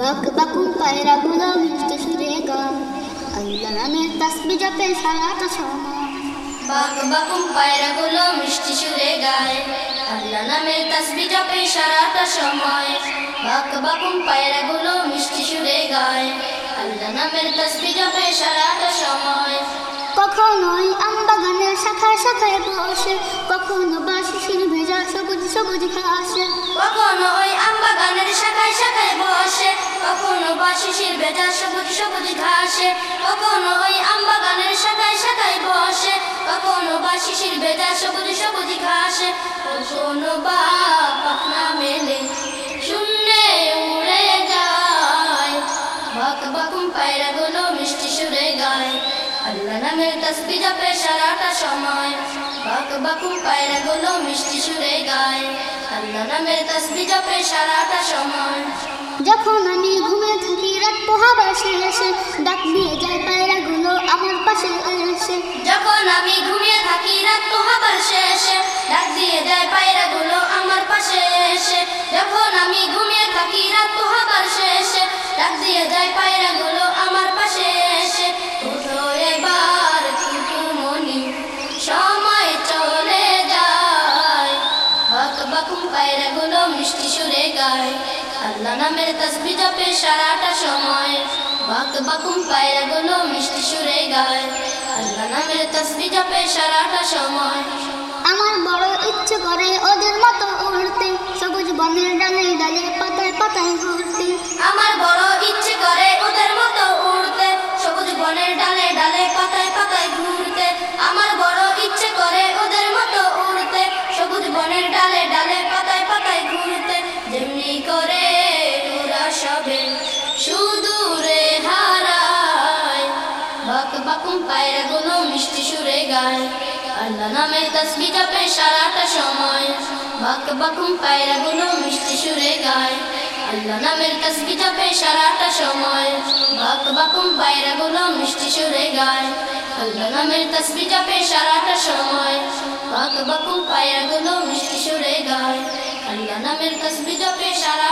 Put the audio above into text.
বাক বাকুম পায়রা গুলো মিষ্টি সুরে গায় আল্লাহ নামের তাসবি জপে সারাটা সময় বাক বাকুম পায়রাগুলো মিষ্টি সুরে গায় আল্লাহ নামের তাসবি জপে সারাটা সময় বাক বাকুম পায়রাগুলো মিষ্টি সুরে গায় আল্লাহ নামের তাসবি জপে সারাটা সময় কখনোই আম বাগানের শাখায় শাখায় বসে কখনো বা শিশির ভেজা সবুজ সবুজ ঘাসে কখনো ওই আম্বাগানের শাখায় শাখায় বসে কখনো বা শিশির ভেজা সবুজ সবুজ ঘাসে, কখনো ওই আম্বা গানের শাখায় শাখায় বসে, কখনো বা শিশির ভেজা সবুজ সবুজ ঘাসে, কখনো বা পাখনা মেলে, শূন্যে উড়ে যায়। বাক বাকুম পায়রাগুলো মিষ্টি সুরে গায়, আল্লাহ নামের তসবি জপে সারাটা সময়। বাক বাকুম পায়রাগুলো মিষ্টি সুরে গায়, আল্লাহ নামের তসবি জপে সারাটা সময়। যখন আমি ঘুমে থাকি, রাত পোহাবার শেষে ডাক দিয়ে যায় পায়রাগুলো আমার পাশে এসে। যখন আমি ঘুমিয়ে থাকি, রাত পোহাবার শেষে ডাক দিয়ে যায় পায়রা পায়রাগুলো আমার পাশে এসে। যখন আমি ঘুমিয়ে থাকি, রাত পোহাবার শেষে ডাক দিয়ে যায় পায়রা পায়রাগুলো আমার পাশে এসে। উঠো এবার সময় চলে যায়। মিষ্টি সুরে গায়। আল্লাহ নামের তসবি জপে সারাটা সময়। বাক বাকুম পায়রা গুলো মিষ্টি সুরে গায়। আল্লাহ নামের তসবি জপে সারাটা সময়। আমার বড় ইচ্ছে করে ওদের মতো উড়তে। সবুজ বনের ডালে বাক বাকুম পায়রাগুলো মিষ্টি সুরে গায়। আল্লাহ নামের তসবি জপে সারাটা সময়। বাক বাকুম পায়রাগুলো মিষ্টি সুরে গায়। আল্লাহ নামের তসবি জপে সারাটা সময়। বাক বাকুম পায়রাগুলো মিষ্টি সুরে গায়। আল্লাহ নামের তসবি জপে সারাটা সময়। বাক বাকুম পায়রাগুলো মিষ্টি সুরে গায়। আল্লাহ নামের তসবি জপে সারা